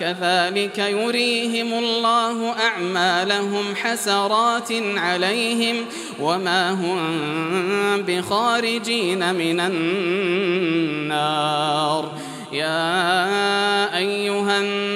كذلك يريهم الله أعمالهم حسرات عليهم وما هم بخارجين من النار. يا أيها الناس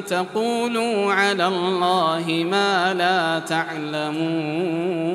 تقولوا على الله ما لا تعلمون.